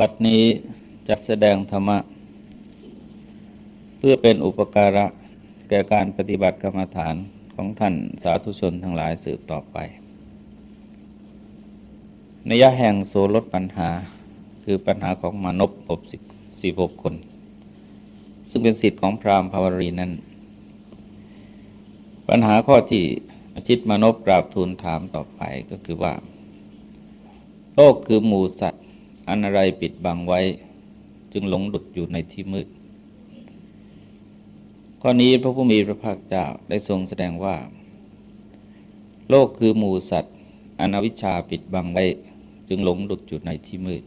บัดนี้จะแสดงธรรมะ เพื่อเป็นอุปการะ แก่การปฏิบัติกรรมฐานของท่านสาธุชนทั้งหลายสืบต่อไปนยะแห่งโซลดปัญหาคือปัญหาของมานพอบสิบสี่หกคน ซึ่งเป็นสิทธิ์ของพราหมณ์ภาวรีนั้น ปัญหาข้อที่อาชิตมานพกราบทูลถามต่อไปก็คือว่า โลกคือหมูสัตว อันอะไรปิดบังไว้ จึงหลงดุดอยู่ในที่มืด ข้อนี้พระผู้มีพระภาคเจ้าได้ทรงแสดงว่า โลกคือหมูสัตว์อนวิชชาปิดบังไว้ จึงหลงดุดอยู่ในที่มืด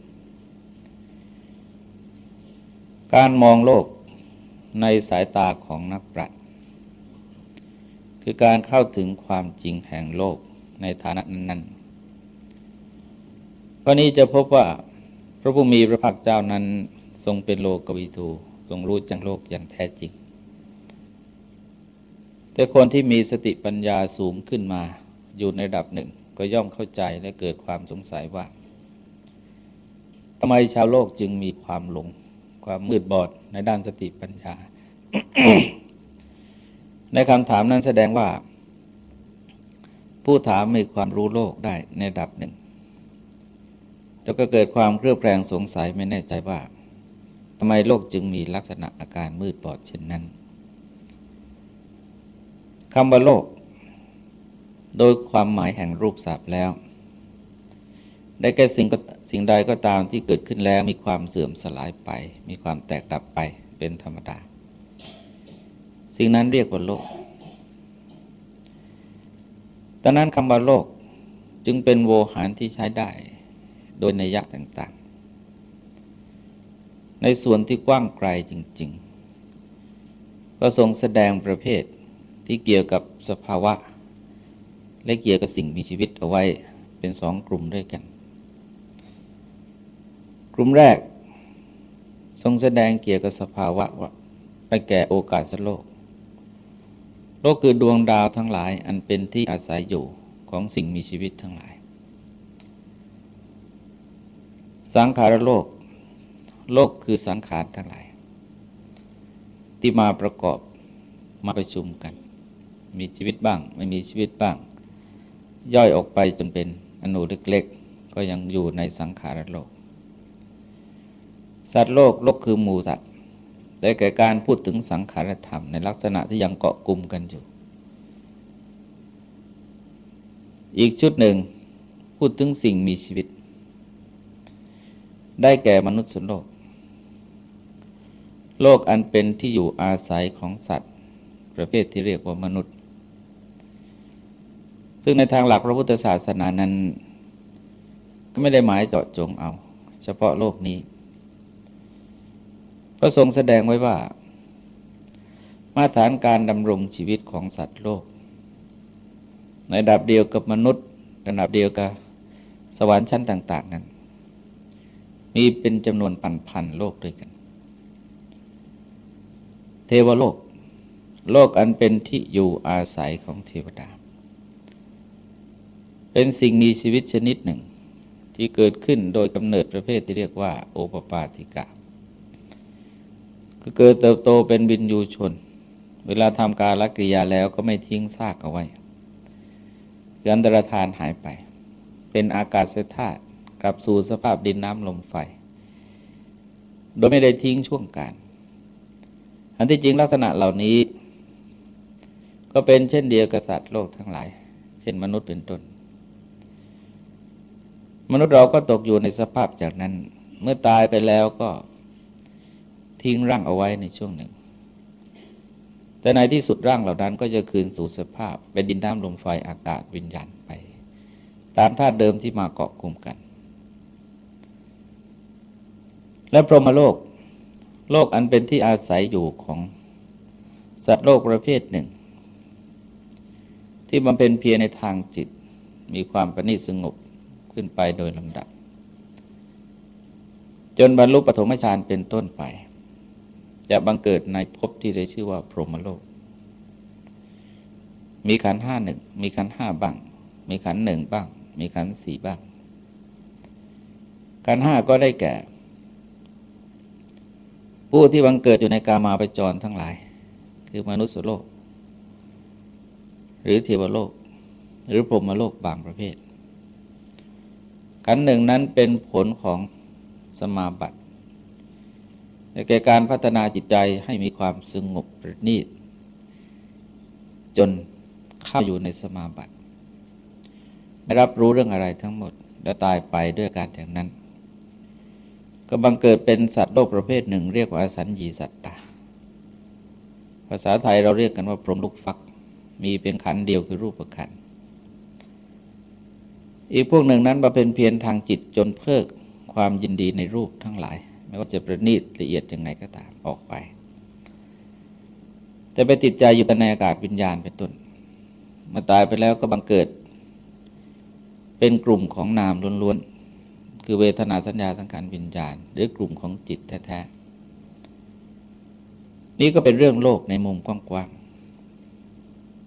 การมองโลกในสายตาของนักปราชญ์คือการเข้าถึงความจริงแห่งโลกในฐานะนั้นๆข้อนี้จะพบว่า พระผู้มีพระภาคเจ้านั้นทรงเป็นโลกวิทูทรงรู้จังโลกอย่างแท้จริง แต่คนที่มีสติปัญญาสูงขึ้นมาอยู่ในระดับหนึ่ง ก็ย่อมเข้าใจและเกิดความสงสัยว่าทำไมชาวโลกจึงมีความหลง ความมืดบอดในด้านสติปัญญา ในคำถามนั้นแสดงว่า ผู้ถามมีความรู้โลกได้ในระดับหนึ่ง แล้วก็เกิดความเครือบแคลงสงสัยไม่แน่ใจว่าทำไมโลกจึงมีลักษณะอาการมืดบอดเช่นนั้นคำว่าโลก โดยความหมายแห่งรูปศัพท์แล้ว ได้แก่สิ่งสิ่งใดก็ตามที่เกิดขึ้นแล้วมีความเสื่อมสลายไป มีความแตกดับไปเป็นธรรมดา สิ่งนั้นเรียกว่าโลกดังนั้นคำว่าโลกจึงเป็นโวหารที่ใช้ได้ โดยนัยยะต่างๆ ในส่วนที่กว้างไกลจริง ๆ ก็ทรงแสดงประเภทที่เกี่ยวกับสภาวะ และเกี่ยวกับสิ่งมีชีวิตเอาไว้เป็นสองกลุ่มด้วยกัน กลุ่มแรก ทรงแสดงเกี่ยวกับสภาวะว่าไปแก่โอกาสโลก โลกคือดวงดาวทั้งหลายอันเป็นที่อาศัยอยู่ของสิ่งมีชีวิตทั้งหลาย สังขารโลก โลกคือสังขารทั้งหลาย ที่มาประกอบมาประชุมกัน มีชีวิตบ้าง ไม่มีชีวิตบ้าง ย่อยออกไปจนเป็นอนุเล็กๆ ก็ยังอยู่ในสังขารโลก สัตว์โลกโลกคือหมูสัตว์ได้แก่การพูดถึงสังขารธรรมในลักษณะที่ยังเกาะกลุ่มกันอยู่ อีกชุดหนึ่งพูดถึงสิ่งมีชีวิต ได้แก่มนุษย์สุโลก โลกอันเป็นที่อยู่อาศัยของสัตว์ ประเภทที่เรียกว่ามนุษย์ ซึ่งในทางหลักพระพุทธศาสนานั้น ก็ไม่ได้หมายเจาะจงเอา เฉพาะโลกนี้พระทรงแสดงไว้ว่า มาตรฐานการดำรงชีวิตของสัตว์โลก ในระดับเดียวกับมนุษย์ระดับเดียวกับสวรรค์ชั้นต่าง ๆ นั้น มีเป็นจำนวนพันพันโลกด้วยกัน เทวโลก โลกอันเป็นที่อยู่อาศัยของเทวดา เป็นสิ่งมีชีวิตชนิดหนึ่ง ที่เกิดขึ้นโดยกำเนิดประเภทที่เรียกว่า โอปปาติกะก็เกิดเติบโตเป็นบินยูชน เวลาทำการละกิริยาแล้วก็ไม่ทิ้งซากเอาไว้ยันตรธานหายไป เป็นอากาศเสธาตุ กลับสู่สภาพดินน้ำลมไฟ โดยไม่ได้ทิ้งช่วงการ อันที่จริงลักษณะเหล่านี้ ก็เป็นเช่นเดียวกับสัตว์โลกทั้งหลาย เช่นมนุษย์เป็นต้น มนุษย์เราก็ตกอยู่ในสภาพจากนั้น เมื่อตายไปแล้วก็ทิ้งร่างเอาไว้ในช่วงหนึ่ง แต่ในที่สุดร่างเหล่านั้นก็จะคืนสู่สภาพ เป็นดินน้ำลมไฟอากาศวิญญาณไป ตามธาตุเดิมที่มาเกาะกลุ่มกัน และพรหมโลก โลกอันเป็นที่อาศัยอยู่ของสัตว์โลกประเภทหนึ่ง ที่มันเป็นเพียรในทางจิต มีความประณีตสงบขึ้นไปโดยลำดับ จนบรรลุปฐมฌานเป็นต้นไป จะบังเกิดในภพที่ได้ชื่อว่าพรหมโลก มีขันห้าหนึ่ง มีขันห้าบ้าง มีขันหนึ่งบ้าง มีขันสี่บ้างขันห้าก็ได้แก่ ผู้ที่บังเกิดอยู่ในกามาปจรทั้งหลาย คือมนุษย์โลก หรือเทวโลก หรือพรหมโลกบางประเภทขันหนึ่งนั้นเป็นผลของสมาบัติแก่การพัฒนาจิตใจให้มีความสงบประณีตจนเข้าอยู่ในสมาบัติไม่รับรู้เรื่องอะไรทั้งหมด แล้วตายไปด้วยการอย่างนั้น ก็บังเกิดเป็นสัตว์โลกประเภทหนึ่ง เรียกว่าสัญญีสัตตา ภาษาไทยเราเรียกกันว่าพรหมลูกฟัก มีเพียงขันเดียวคือรูปประขัน อีกพวกหนึ่งนั้นมาเป็นเพียรทางจิตจนเพิกความยินดีในรูปทั้งหลาย ไม่ว่าจะประณีตละเอียดยังไงก็ตามออกไป แต่ไปติดใจอยู่ในอากาศวิญญาณเป็นต้นมาตายไปแล้วก็บังเกิด เป็นกลุ่มของนามล้วนๆ คือเวทนาสัญญาสังขารวิญญาณ หรือกลุ่มของจิตแท้ๆนี่ก็เป็นเรื่องโลกในมุมกว้าง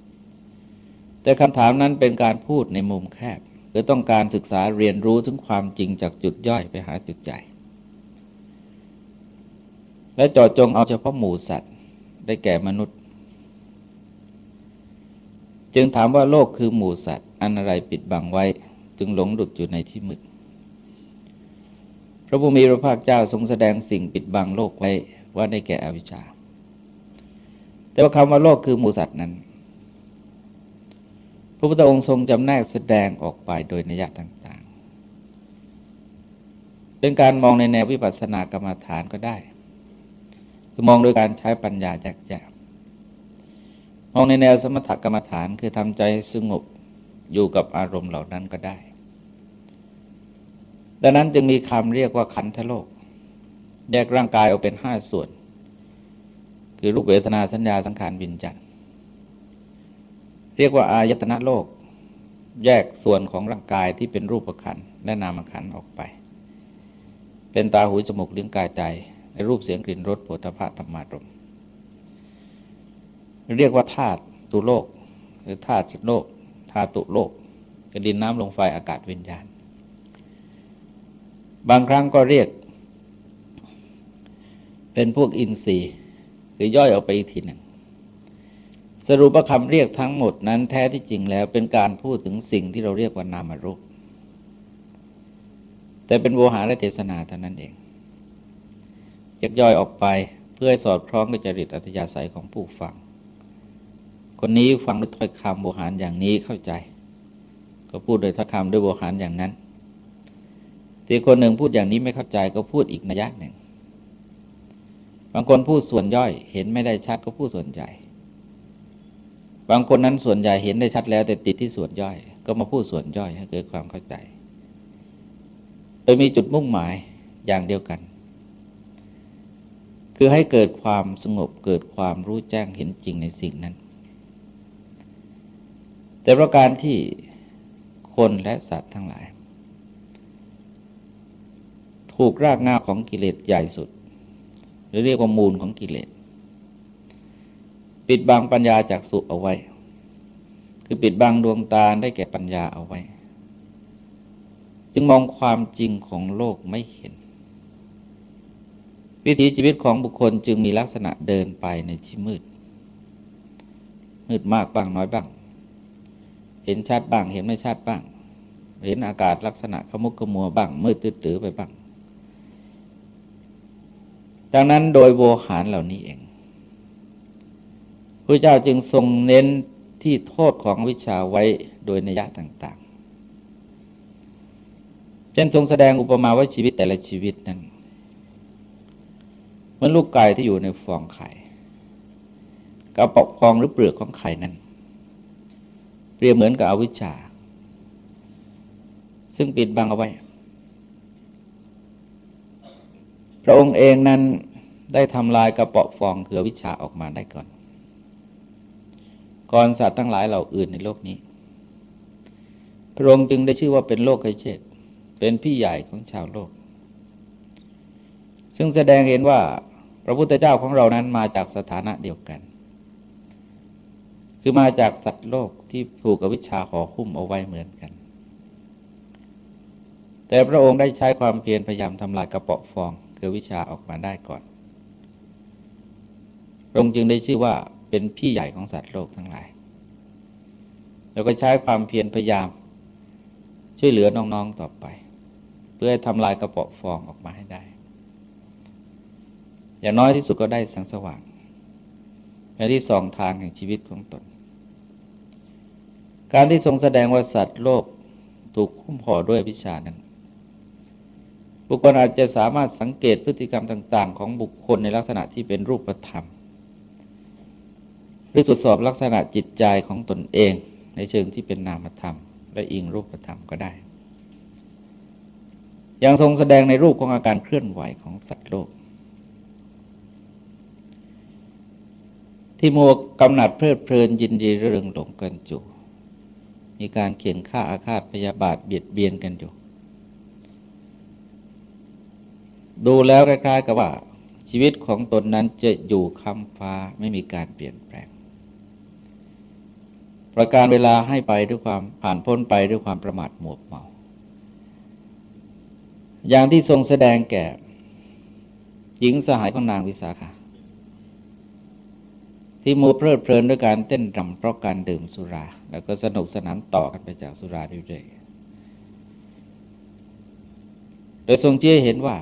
ๆแต่คำถามนั้นเป็นการพูดในมุมแคบคือต้องการศึกษาเรียนรู้ถึงความจริงจากจุดย่อยไปหาจุดใหญ่และจอดจงเอาเฉพาะหมู่สัตว์ได้แก่มนุษย์ จึงถามว่าโลกคือหมู่สัตว์ อันอะไรปิดบังไว้ จึงหลงหลุดอยู่ในที่มืด ระบุมีพระภาคเจ้าทรงแสดงสิ่งปิดบังโลกไว้ว่าได้แก่อวิชชา แต่ว่าคำว่าโลกคือมูสัตว์นั้น พระพุทธองค์ทรงจำแนกแสดงออกไปโดยนิยะต่างๆ เป็นการมองในแนววิปัสสนากรรมฐานก็ได้ คือมองโดยการใช้ปัญญาแยกแยะมองในแนวสมถกรรมฐานคือทำใจสงบอยู่กับอารมณ์เหล่านั้นก็ได้ ดังนั้นจึงมีคำเรียกว่าขันธโลก แยกร่างกายออกเป็นห้าส่วน คือรูปเวทนาสัญญาสังขารวิญญาณเรียกว่าอายตนะโลก แยกส่วนของร่างกายที่เป็นรูปขันและนามขันออกไป เป็นตาหูจมูกลิ้นกายใจในรูปเสียงกลิ่นรสโผฏฐะธรรมารมเรียกว่าธาตุตุโลก หรือธาตุจิตโลกธาตุโลกกดินน้ำลงไฟอากาศวิญญาณ บางครั้งก็เรียก เป็นพวกอินทรีย์หรือย่อยออกไปอีกทีหนึ่งสรุปคำเรียกทั้งหมดนั้นแท้ที่จริงแล้วเป็นการพูดถึงสิ่งที่เราเรียกว่านามรูป แต่เป็นโวหารและเทศนาเท่านั้นเองยักย่อยออกไปเพื่อสอดคล้องกับจริตอัธยาศัยของผู้ฟัง คนนี้ฟังด้วยถ้อยคำโวหารอย่างนี้เข้าใจ ก็พูดโดยถ้อยคำด้วยโวหารอย่างนั้น ทีคนหนึ่งพูดอย่างนี้ไม่เข้าใจก็พูดอีกนัยยะหนึ่ง บางคนพูดส่วนย่อย เห็นไม่ได้ชัดก็พูดส่วนใหญ่ บางคนนั้นส่วนใหญ่เห็นได้ชัดแล้วแต่ติดที่ส่วนย่อย ก็มาพูดส่วนย่อยให้เกิดความเข้าใจ โดยมีจุดมุ่งหมายอย่างเดียวกัน คือให้เกิดความสงบเกิดความรู้แจ้งเห็นจริงในสิ่งนั้น แต่ประการที่คนและสัตว์ทั้งหลาย ถูกรากง่าของกิเลสใหญ่สุด หรือเรียกว่ามูลของกิเลส ปิดบังปัญญาจากสุเอาไว้ คือปิดบังดวงตาได้แก่ปัญญาเอาไว้ จึงมองความจริงของโลกไม่เห็น วิถีชีวิตของบุคคลจึงมีลักษณะเดินไปในที่มืด มืดมากบ้างน้อยบ้าง เห็นชัดบ้างเห็นไม่ชัดบ้าง เห็นอากาศลักษณะขมุกขมัวบ้างมืดตื้อไปบ้าง ดังนั้นโดยโวหารเหล่านี้เองพระเจ้าจึงทรงเน้นที่โทษของวิชาไว้โดยนิยะต่างๆ เช่นทรงแสดงอุปมาว่าชีวิตแต่ละชีวิตนั้นเหมือนลูกไก่ที่อยู่ในฟองไข่กระปอกฟองหรือเปลือกของไข่นั้น เปรียบเหมือนกับอวิชชา ซึ่งปิดบังเอาไว้ พระองค์เองนั้นได้ทำลายกระเปาะฟองคือวิชาออกมาได้ก่อน ก่อนสัตว์ทั้งหลายเหล่าอื่นในโลกนี้ พระองค์จึงได้ชื่อว่าเป็นโลกไคเชตเป็นพี่ใหญ่ของชาวโลก ซึ่งแสดงเห็นว่าพระพุทธเจ้าของเรานั้นมาจากสถานะเดียวกัน คือมาจากสัตว์โลกที่ผูกกับวิชาห่อหุ้มเอาไว้เหมือนกัน แต่พระองค์ได้ใช้ความเพียรพยายามทำลายกระเปาะฟอง คือวิชาออกมาได้ก่อนพระองค์จึงได้ชื่อว่าเป็นพี่ใหญ่ของสัตว์โลกทั้งหลาย แล้วก็ใช้ความเพียรพยายาม ช่วยเหลือน้องๆต่อไป เพื่อให้ทำลายกระเปาะฟองออกมาให้ได้ อย่างน้อยที่สุดก็ได้แสงสว่างในที่สองทางแห่งชีวิตของตน การที่ทรงแสดงว่าสัตว์โลกถูกคุ้มห่อด้วยวิชานั้น บุคคลอาจจะสามารถสังเกตพฤติกรรมต่าง ๆ ของบุคคลในลักษณะที่เป็นรูปธรรม หรือตรวจสอบลักษณะจิตใจของตนเอง ในเชิงที่เป็นนามธรรม และอิงรูปธรรมก็ได้ย่างทรงแสดงในรูปของอาการเคลื่อนไหวของสัตว์โลก ที่มัวกำหนัดเพลิดเพลินยินดีเรื่องหลงกันจูมีการเขียนฆ่าอาฆาตพยาบาทเบียดเบียนกันอยู่ ดูแล้วคล้ายๆกับว่า ชีวิตของตนนั้นจะอยู่คำฟ้าไม่มีการเปลี่ยนแปลง ประการเวลาให้ไปด้วยความผ่านพ้นไปด้วยความประมาทหมวกเมา อย่างที่ทรงแสดงแก่ หญิงสหายของนางวิสาขาที่มัวเพลิดเพลินด้วยการเต้นรำเพราะการดื่มสุรา แล้วก็สนุกสนานต่อกันไปจากสุราเรื่อยๆ โดยทรงเชี่ยเห็นว่า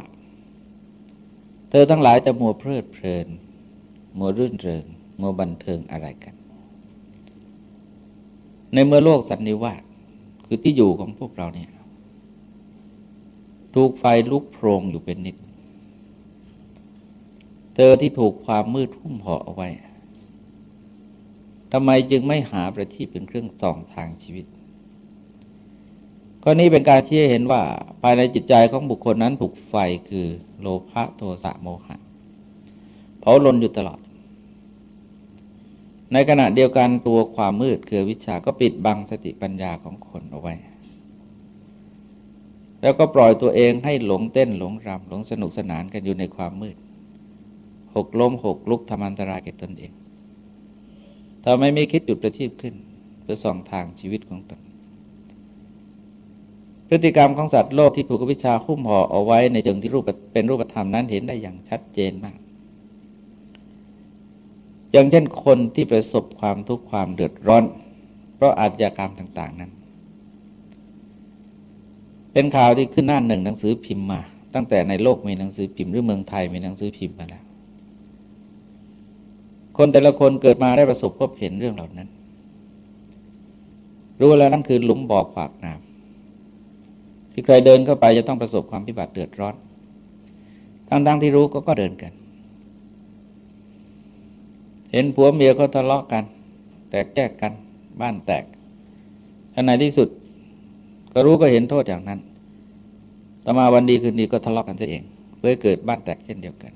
เธอทั้งหลายจะมัวเพลิดเพลิน มัวรื่นเริง มัวบันเทิงอะไรกัน ในเมื่อโลกสันนิวาสคือที่อยู่ของพวกเราเนี่ยถูกไฟลุกโพรงอยู่เป็นนิด เธอที่ถูกความมืดหุ้มห่อเอาไว้ทำไมจึงไม่หาประทีปเป็นเครื่องส่องทางชีวิต ข้อนี้เป็นการที่เห็นว่าภายในจิตใจของบุคคลนั้นถูกไฟคือโลภะโทสะโมหะเผาลนอยู่ตลอด ในขณะเดียวกันตัวความมืดคือวิชาก็ปิดบังสติปัญญาของคนเอาไว้ แล้วก็ปล่อยตัวเองให้หลงเต้นหลงรำหลงสนุกสนานกันอยู่ในความมืด หกล้มหกลุกทำอันตรายแก่ตนเองทำไมไม่คิดจุดประทีปขึ้น เพื่อส่องทางชีวิตของตน พฤติกรรมของสัตว์โลกที่ถูกวิชาคุ้มห่อเอาไว้ในเชิงที่รูปเป็นรูปธรรมนั้นเห็นได้อย่างชัดเจนมาก อย่างเช่นคนที่ประสบความทุกข์ความเดือดร้อน เพราะอาชญากรรมต่าง ๆ นั้น เป็นข่าวที่ขึ้นหน้าหนึ่งหนังสือพิมพ์มา ตั้งแต่ในโลกมีหนังสือพิมพ์หรือเมืองไทยมีหนังสือพิมพ์มาแล้ว คนแต่ละคนเกิดมาได้ประสบพบเห็นเรื่องเหล่านั้น รู้แล้วนั่นคือหลุมบ่อฝากน้ำ ที่ใครเดินเข้าไปจะต้องประสบความพิบัติเดือดร้อน ทั้งๆทที่รู้ก็ก็เดินกัน เห็นผัวเมียก็ทะเลาะกัน แตกแยกกัน บ้านแตกอันไหนที่สุด ก็รู้ก็เห็นโทษอย่างนั้น ต่อมาวันดีคืนดีก็ทะเลาะกันตัวเองเพื่อเกิดบ้านแตกเช่นเดียวกัน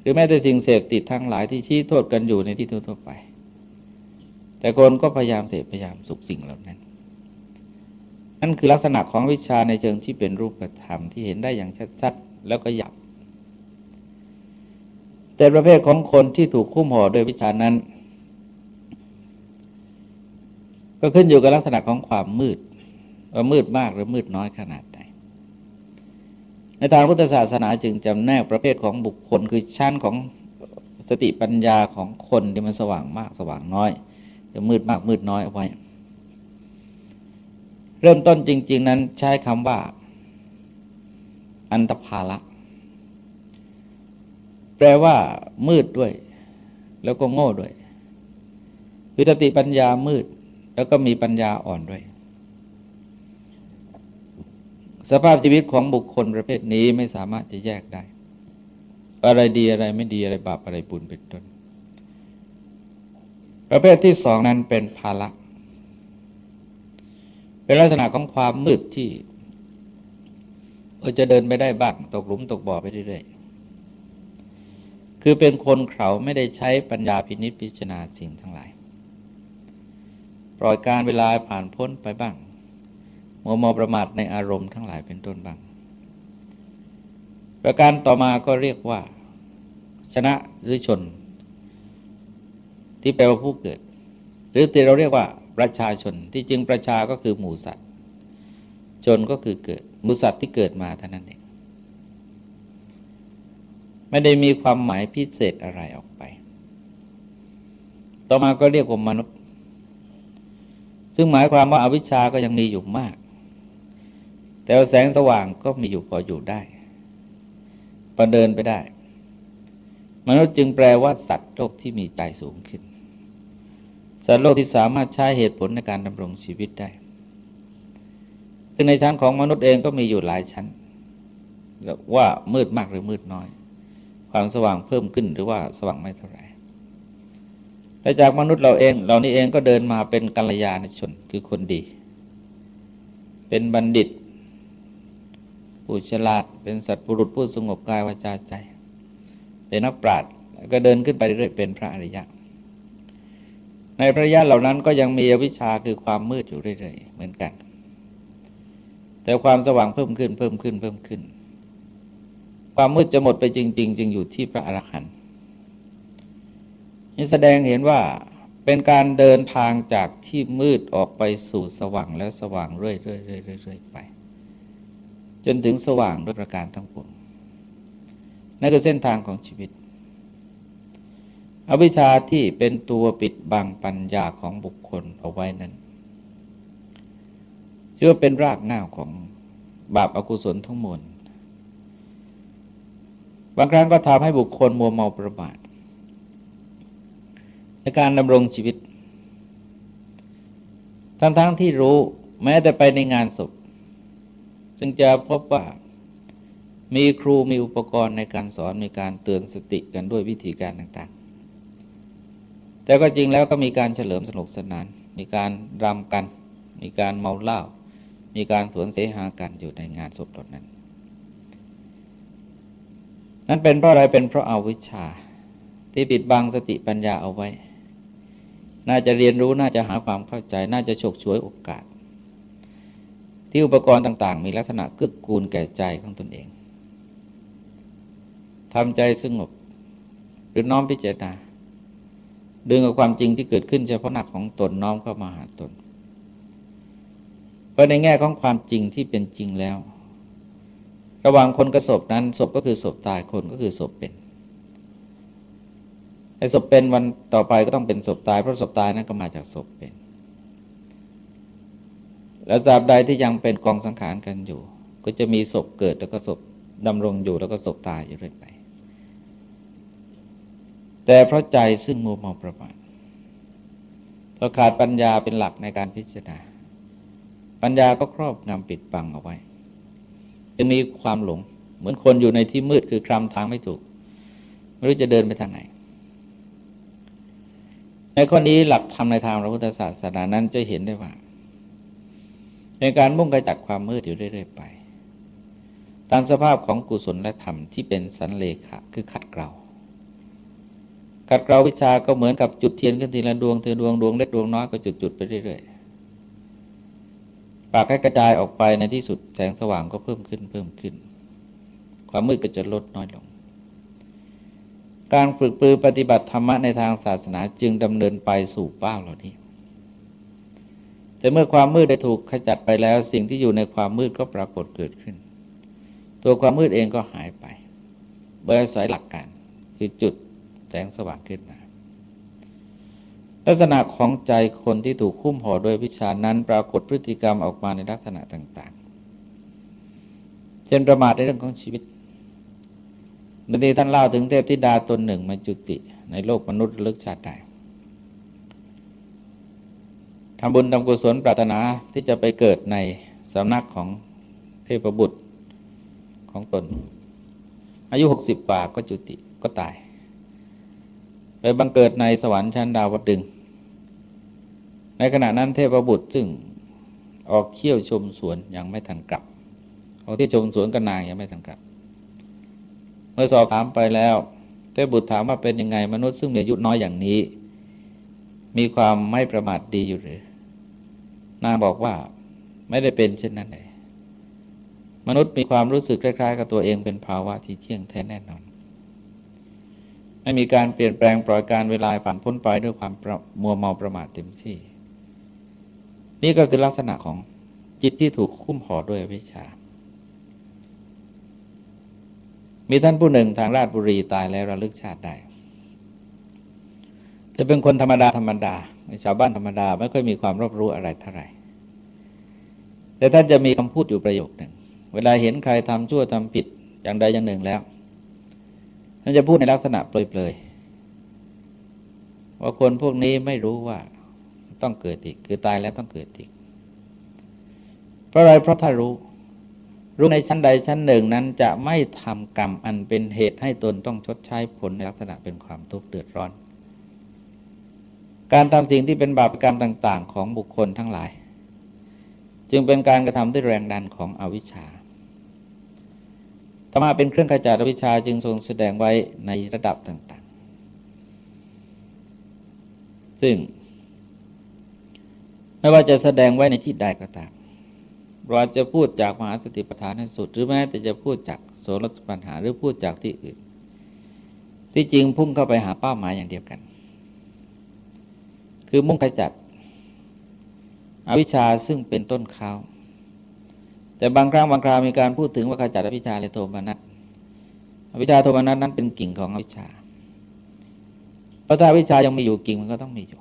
หรือแม้แต่สิ่งเสพติดทั้งหลายที่ชี้โทษกันอยู่ในที่ทั่วไป แต่คนก็พยายามเสพพยายามสุขสิ่งเหล่านั้น นั่นคือลักษณะของวิชาในเชิงที่เป็นรูปธรรมที่เห็นได้อย่างชัดๆ แล้วก็หยับ แต่ประเภทของคนที่ถูกคุ้มห่อโดยวิชานั้น ก็ขึ้นอยู่กับลักษณะของความมืดว่ามืดมากหรือมืดน้อยขนาดในทางพุทธศาสนาจึงจำแนกประเภทของบุคคลคือชั้นของสติปัญญาของคนที่มันสว่างมากสว่างน้อยจะมืดมากมืดน้อยเอาไว้ เริ่มต้นจริง ๆ นั้นใช้คำว่า อันตภาละ แปลว่า มืดด้วย แล้วก็โง่ด้วยคือสติปัญญามืด แล้วก็มีปัญญาอ่อนด้วย สภาพชีวิตของบุคคลประเภทนี้ไม่สามารถจะแยกได้ อะไรดีอะไรไม่ดีอะไรบาปอะไรบุญเป็นต้น ประเภทที่สองนั้นเป็นภาละ เป็นลักษณะของความมืดที่จะเดินไปได้บ้างตกหลุมตกบ่อไปเรื่อยๆ คือเป็นคนเขาไม่ได้ใช้ปัญญาพินิจพิจารณาสิ่งทั้งหลาย ปล่อยการเวลาผ่านพ้นไปบ้างมัวมอประมาทในอารมณ์ทั้งหลายเป็นต้นบ้าง ประการต่อมาก็เรียกว่า ชนะหรือชน ที่แปลว่าผู้เกิด หรือที่เราเรียกว่า ประชาชนที่จริงประชาก็คือหมูสัตว์ ชนก็คือเกิดหมูสัตว์ที่เกิดมาเท่านั้นเองไม่ได้มีความหมายพิเศษอะไรออกไป ต่อมาก็เรียกว่ามนุษย์ ซึ่งหมายความว่าอาวิชชาก็ยังมีอยู่มาก แต่แสงสว่างก็มีอยู่พออยู่ได้พอเดินไปได้ มนุษย์จึงแปลว่าสัตว์โลกที่มีใจสูงขึ้น สัตว์โลกที่สามารถใช้เหตุผลในการดำรงชีวิตได้ ซึ่งในชั้นของมนุษย์เองก็มีอยู่หลายชั้น ว่ามืดมากหรือมืดน้อย ความสว่างเพิ่มขึ้นหรือว่าสว่างไม่เท่าไหร่แต่จากมนุษย์เราเองเรานี่เองก็เดินมาเป็นกัลยาณชนคือคนดี เป็นบัณฑิต ผู้ฉลาด เป็นสัตว์ปุรุษผู้สงบกายวาจาใจ เป็นนักปราชญ์ก็เดินขึ้นไปเรื่อยเป็นพระอริยะ ในพระยะเหล่านั้นก็ยังมีอวิชชาคือความมืดอยู่เรื่อยๆเหมือนกัน แต่ความสว่างเพิ่มขึ้นเพิ่มขึ้นเพิ่มขึ้น ความมืดจะหมดไปจริง ๆ จึงอยู่ที่พระอรหันต์นี่แสดงเห็นว่าเป็นการเดินทางจากที่มืดออกไปสู่สว่างแล้วสว่างเรื่อยๆๆๆไป จนถึงสว่างด้วยประการทั้งปวงนั่นคือเส้นทางของชีวิต อวิชชาที่เป็นตัวปิดบังปัญญาของบุคคลเอาไว้นั้นชื่อว่าเป็นรากเหง้าของบาปอากุศลทั้งมวลบางครั้งก็ทำให้บุคคลมัวเมาประมาทในการดำรงชีวิต ทั้งๆทที่รู้แม้แต่ไปในงานศพจึงจะพบว่ามีครูมีอุปกรณ์ในการสอนมีการเตือนสติกันด้วยวิธีการต่างๆ แต่ก็จริงแล้วก็มีการเฉลิมสนุกสนาน มีการรำกัน มีการเมาเหล้า มีการสวนเสหากันอยู่ในงานศพตอนนั้น นั่นเป็นเพราะอะไร เป็นเพราะอาวิชชา ที่ปิดบังสติปัญญาเอาไว้ น่าจะเรียนรู้ น่าจะหาความเข้าใจ น่าจะฉกฉวยโอกาส ที่อุปกรณ์ต่าง ๆ มีลักษณะกึกกูลแก่ใจของตนเองทำใจสงบ หรือน้อมพิจารณา ดึงเอาความจริงที่เกิดขึ้นเฉพาะหนักของตนน้อมเข้ามาหาตน เพราะในแง่ของความจริงที่เป็นจริงแล้ว ระหว่างคนกับศพนั้นศพก็คือศพตายคนก็คือศพเป็นไอ้ศพเป็นวันต่อไปก็ต้องเป็นศพตายเพราะศพตายนั้นก็มาจากศพเป็น แล้วตราบใดที่ยังเป็นกองสังขารกันอยู่ ก็จะมีศพเกิดแล้วก็ศพดำรงอยู่แล้วก็ศพตายอยู่เรื่อยไป แต่เพราะใจซึ่งมัวเมาประมาทเราขาดปัญญาเป็นหลักในการพิจารณา ปัญญาก็ครอบงำปิดบังเอาไว้จะมีความหลง เหมือนคนอยู่ในที่มืดคือคลำทางไม่ถูก ไม่รู้จะเดินไปทางไหน ในข้อนี้หลักธรรมในทางพระพุทธศาสนานั้นจะเห็นได้ว่าเป็นการมุ่งกระจัดความมืดอยู่เรื่อยๆไป ตามสภาพของกุศลและธรรมที่เป็นสันเลขะคือขัดเกลา ขัดเกลาวิชาก็เหมือนกับจุดเทียนขึ้นทีละดวงเทีดวงดวงเล็กดวงน้อยก็จุดๆไปเรื่อยๆปากให้กระจายออกไปในที่สุดแสงสว่างก็เพิ่มขึ้นเพิ่มขึ้น ความมืดก็จะลดน้อยลง การฝึกปรือปฏิบัติธรรมะในทางศาสนาจึงดำเนินไปสู่เป้าเหล่านี้ แต่เมื่อความมืดได้ถูกขจัดไปแล้ว สิ่งที่อยู่ในความมืดก็ปรากฏเกิดขึ้น ตัวความมืดเองก็หายไปโดยอาศัยหลักการคือจุด แสงสว่างขึ้นมา ลักษณะของใจคนที่ถูกคุ้มห่อโดยวิชานั้น ปรากฏพฤติกรรมออกมาในลักษณะต่าง ๆ เช่นประมาทในเรื่องของชีวิตนทีท่านเล่าถึงเทพธิดาตนหนึ่งมาจุติ ในโลกมนุษย์ลึกชาติใดทำบุญทำกุศลปรารถนาที่จะไปเกิดในสำนักของเทพบุตรของตน อายุหกสิบกว่าก็จุติก็ตาย ไปบังเกิดในสวรรค์ชั้นดาวดึง ในขณะนั้นเทพบุตรซึ่งออกเที่ยวชมสวนยังไม่ทันกลับออกที่ชมสวนกับนางยังไม่ทันกลับ เมื่อสอบถามไปแล้วเทพบุตรถามว่าเป็นยังไงมนุษย์ซึ่งมีอายุน้อยอย่างนี้ มีความไม่ประมาทดีอยู่หรือนางบอกว่าไม่ได้เป็นเช่นนั้นเลยมนุษย์มีความรู้สึกคล้ายๆ กับตัวเองเป็นภาวะที่เที่ยงแท้แน่นอน ไม่มีการเปลี่ยนแปลงปล่อยการเวลาผ่านพ้นไปด้วยความมัวเมาประมาทเต็มที่ นี่ก็คือลักษณะของจิตที่ถูกคุ้มห่อด้วยวิชา มีท่านผู้หนึ่งทางราชบุรีตายแล้วระลึกชาติได้จะเป็นคนธรรมดาธรรมดาชาวบ้านธรรมดาไม่ค่อยมีความรอบรู้อะไรเท่าไหร่ แต่ท่านจะมีคำพูดอยู่ประโยคหนึ่ง เวลาเห็นใครทำชั่วทำผิดอย่างใดอย่างหนึ่งแล้ว ท่านจะพูดในลักษณะเปลยๆว่าคนพวกนี้ไม่รู้ว่าต้องเกิดอีก คือตายแล้วต้องเกิดอีก เพราะอะไรเพราะถ้ารู้ รู้ในชั้นใดชั้นหนึ่งนั้นจะไม่ทำกรรมอันเป็นเหตุให้ตนต้องชดใช้ผลในลักษณะเป็นความทุกข์เดือดร้อน การทำสิ่งที่เป็นบาปกรรมต่าง ๆ ของบุคคลทั้งหลาย จึงเป็นการกระทำด้วยแรงดันของอวิชชา ธรรมะเป็นเครื่องขจัดอวิชชาจึงทรงแสดงไว้ในระดับต่างๆ ซึ่ง ไม่ว่าจะแสดงไว้ในที่ใดก็ตามเราจะพูดจากมหาสติปัฏฐานในสุด หรือแม้แต่จะพูดจากโสรสปัญหาหรือพูดจากที่อื่น ที่จริงพุ่งเข้าไปหาเป้าหมายอย่างเดียวกัน คือมุ่งขจัด อวิชชาซึ่งเป็นต้นข้าว แต่บางครั้งบางคราวมีการพูดถึงว่าขจัดอวิชาเลยโทมนัสอวิชาโทมนัสนั้นเป็นกิ่งของอวิชาเพราะถ้าอวิชายังมีอยู่กิ่งมันก็ต้องมีอยู่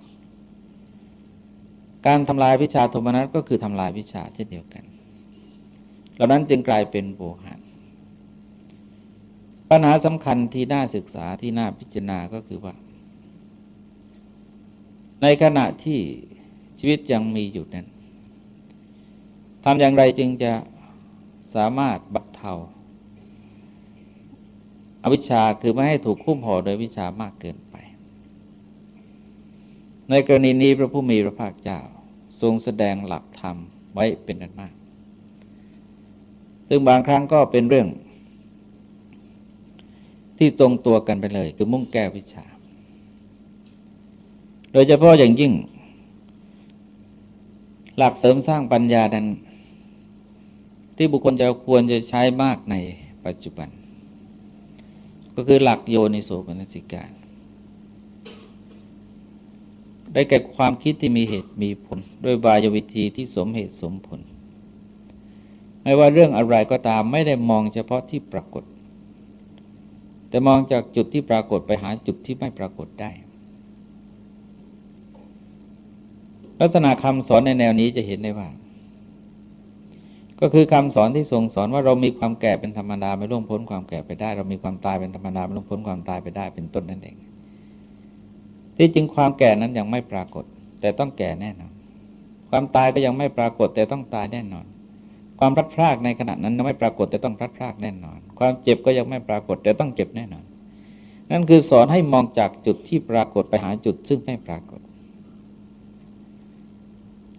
การทำลายวิชาโทมนัสก็คือทำลายวิชาเช่นเดียวกัน เหล่านั้นจึงกลายเป็นโบหารปัญหาสำคัญที่น่าศึกษาที่น่าพิจารณาก็คือว่า ในขณะที่ชีวิตยังมีอยู่นั้น ทำอย่างไรจึงจะสามารถบัดเทาอวิชชาคือไม่ให้ถูกคุ้มห่อโดยวิชามากเกินไป ในกรณีนี้พระผู้มีพระภาคเจ้า ทรงแสดงหลักธรรมไว้เป็นอันมาก ซึ่งบางครั้งก็เป็นเรื่อง ที่ตรงตัวกันไปเลย คือมุ่งแก้วิชา โดยเฉพาะอย่างยิ่ง หลักเสริมสร้างปัญญาดัน ที่บุคคลจะควรจะใช้มากในปัจจุบัน ก็คือหลักโยนิโสมนสิการ ได้แก่ความคิดที่มีเหตุมีผล ด้วยบายวิธีที่สมเหตุสมผล ไม่ว่าเรื่องอะไรก็ตามไม่ได้มองเฉพาะที่ปรากฏ แต่มองจากจุดที่ปรากฏไปหาจุดที่ไม่ปรากฏได้ลักษณะคำสอนในแนวนี้จะเห็นได้ว่า ก็คือคำสอนที่ทรงสอนว่าเรามีความแก่เป็นธรรมดาไม่ล่วงพ้นความแก่ไปได้ เรามีความตายเป็นธรรมดาไม่ล่วงพ้นความตายไปได้เป็นต้นนั่นเอง ที่จริงความแก่นั้นยังไม่ปรากฏ แต่ต้องแก่แน่นอน ความตายก็ยังไม่ปรากฏ แต่ต้องตายแน่นอน ความพลัดพรากในขณะนั้นยังไม่ปรากฏ แต่ต้องพลัดพรากแน่นอน ความเจ็บก็ยังไม่ปรากฏ แต่ต้องเจ็บแน่นอน นั่นคือสอนให้มองจากจุดที่ปรากฏไปหาจุดซึ่งไม่ปรากฏ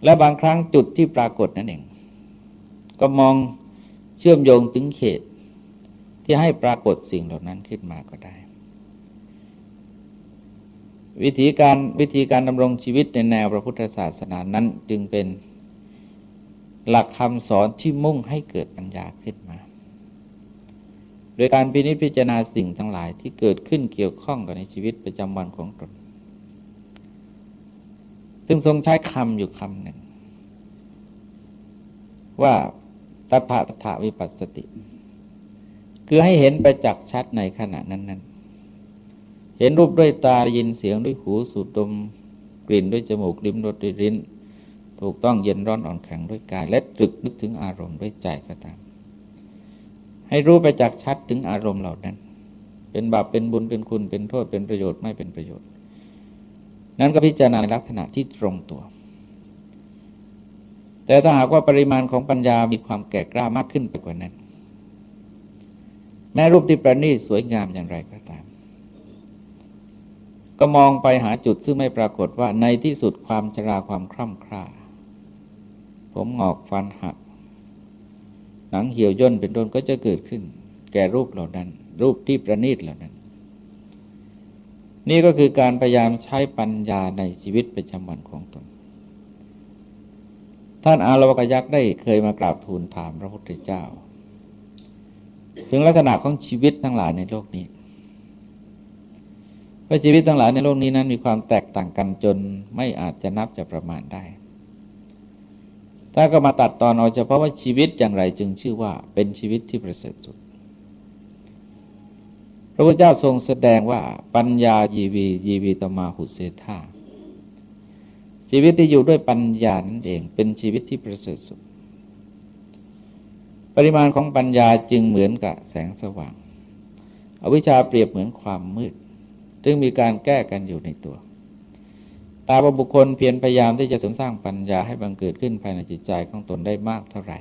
และบางครั้งจุดที่ปรากฏนั่นเอง ก็มองเชื่อมโยงถึงเหตุที่ให้ปรากฏสิ่งเหล่านั้นขึ้นมาก็ได้ วิธีการวิธีการดำรงชีวิตในแนวพระพุทธศาสนานั้นจึงเป็นหลักคำสอนที่มุ่งให้เกิดปัญญาขึ้นมา โดยการพินิจพิจารณาสิ่งทั้งหลายที่เกิดขึ้นเกี่ยวข้องกับในชีวิตประจำวันของตน ซึ่งทรงใช้คำอยู่คำหนึ่ง ว่า ตถาตถาวิปัสสติ คือให้เห็นไปจักชัดในขณะนั้นนั้นเห็นรูปด้วยตายินเสียงด้วยหูสูดดมกลิ่นด้วยจมูกลิ้มรสด้วยลิ้น ถูกต้องเย็นร้อนอ่อนแข็งด้วยกาย และตรึกนึกถึงอารมณ์ด้วยใจก็ตาม ให้รู้ไปจักชัดถึงอารมณ์เหล่านั้น เป็นบาปเป็นบุญเป็นคุณเป็นโทษเป็นประโยชน์ไม่เป็นประโยชน์ นั้นก็พิจารณาในลักษณะที่ตรงตัว แต่ถ้าหากว่าปริมาณของปัญญามีความแก่กล้ามากขึ้นไปกว่านั้น แม้รูปที่ประณีตสวยงามอย่างไรก็ตาม ก็มองไปหาจุดซึ่งไม่ปรากฏว่าในที่สุดความชราความคร่ำคร่า ผมหงอกฟันหัก หนังเหี่ยวย่นเป็นต้นก็จะเกิดขึ้น แก่รูปเหล่านั้น รูปที่ประณีตเหล่านั้น นี่ก็คือการพยายามใช้ปัญญาในชีวิตประจำวันของตน ท่านอารวกยักษ์ได้เคยมากราบทูลถามพระพุทธเจ้า ถึงลักษณะของชีวิตทั้งหลายในโลกนี้ว่าชีวิตทั้งหลายในโลกนี้นั้นมีความแตกต่างกันจนไม่อาจจะนับจะประมาณได้ ถ้าก็มาตัดตอนเอาเฉพาะว่าชีวิตอย่างไรจึงชื่อว่าเป็นชีวิตที่ประเสริฐสุด พระพุทธเจ้าทรงแสดงว่าปัญญายีวียีวีตมาหุเสธา ชีวิตที่อยู่ด้วยปัญญานั่นเองเป็นชีวิตที่ประเสริฐสุด ปริมาณของปัญญาจึงเหมือนกับแสงสว่างอวิชชาเปรียบเหมือนความมืด ซึ่งมีการแก้กันอยู่ในตัว ตาบุคคลเพียรพยายามที่จะสร้างปัญญาให้บังเกิดขึ้นภายในจิตใจของตนได้มากเท่าไหร่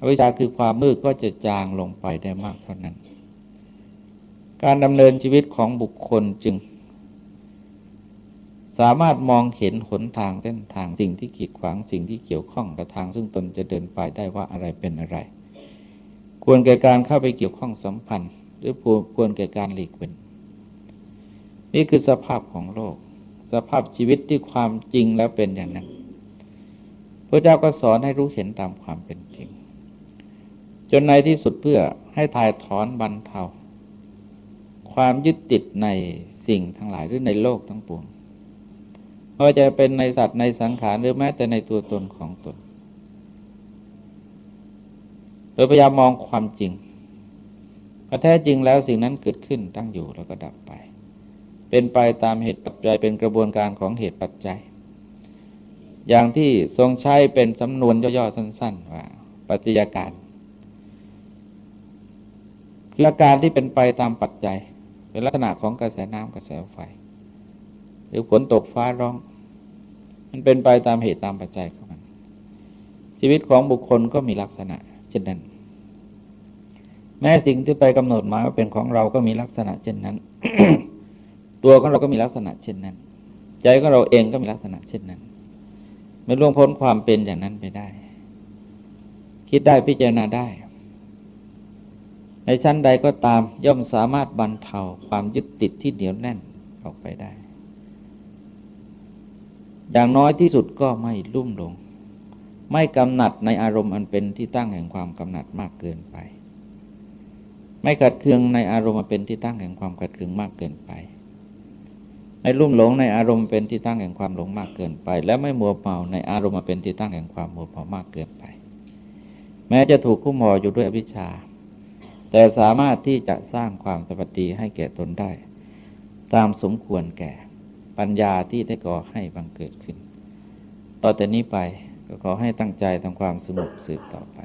อวิชชาคือความมืดก็จะจางลงไปได้มากเท่านั้น การดำเนินชีวิตของบุคคลจึง สามารถมองเห็นหนทางเส้นทางสิ่งที่ขีดขวางสิ่งที่เกี่ยวข้องกับทางซึ่งตนจะเดินไปได้ว่าอะไรเป็นอะไร ควรแก่การเข้าไปเกี่ยวข้องสัมพันธ์ หรือควรแก่การหลีกเว้นนี่คือสภาพของโลก สภาพชีวิตที่ความจริงแล้วเป็นอย่างนั้น พระเจ้าก็สอนให้รู้เห็นตามความเป็นจริง จนในที่สุดเพื่อให้ถ่ายถอนบรรเทาความยึดติดในสิ่งทั้งหลายหรือในโลกทั้งปวง ไม่ว่าจะเป็นในสัตว์ในสังขารหรือแม้แต่ในตัวตนของตนโดยพยายามมองความจริงว่าแท้จริงแล้วสิ่งนั้นเกิดขึ้นตั้งอยู่แล้วก็ดับไป เป็นไปตามเหตุปัจจัยเป็นกระบวนการของเหตุปัจจัย อย่างที่ทรงใช้เป็นสำนวนย่อๆสั้น ๆ ว่าปัจจัยการคืออาการที่เป็นไปตามปัจจัย เป็นลักษณะของกระแสน้ำกระแสไฟ หรือฝนตกฟ้าร้อง มันเป็นไปตามเหตุตามปัจจัยของมัน ชีวิตของบุคคลก็มีลักษณะ เช่นนั้น แม้สิ่งที่ไปกำหนดมาว่าเป็นของเราก็มีลักษณะ เช่นนั้น ตัวของเราก็มีลักษณะ เช่นนั้น ใจของเราเองก็มีลักษณะ เช่นนั้นไม่ล่วงพ้นความเป็นอย่างนั้นไปได้ คิดได้พิจารณาได้ ในชั้นใดก็ตามย่อมสามารถบรรเทาความยึดติดที่เหนียวแน่นออกไปได้ อย่างน้อยที่สุดก็ไม่ลุ่มหลง ไม่กำหนัดในอารมณ์อันเป็นที่ตั้งแห่งความกำหนัดมากเกินไป ไม่ขัดเคืองในอารมณ์เป็นที่ตั้งแห่งความขัดเคืองมากเกินไปไม่ลุ่มหลงในอารมณ์เป็นที่ตั้งแห่งความหลงมากเกินไป และไม่มัวเมาในอารมณ์เป็นที่ตั้งแห่งความมัวเมามากเกินไป แม้จะถูกคุ้มห่ออยู่ด้วยอวิชชา แต่สามารถที่จะสร้างความสวัสดีให้แก่ตนได้ ตามสมควรแก่ ปัญญาที่ได้ก่อให้บังเกิดขึ้น ต่อแต่นี้ไปก็ขอให้ตั้งใจทำความสงบสืบต่อไป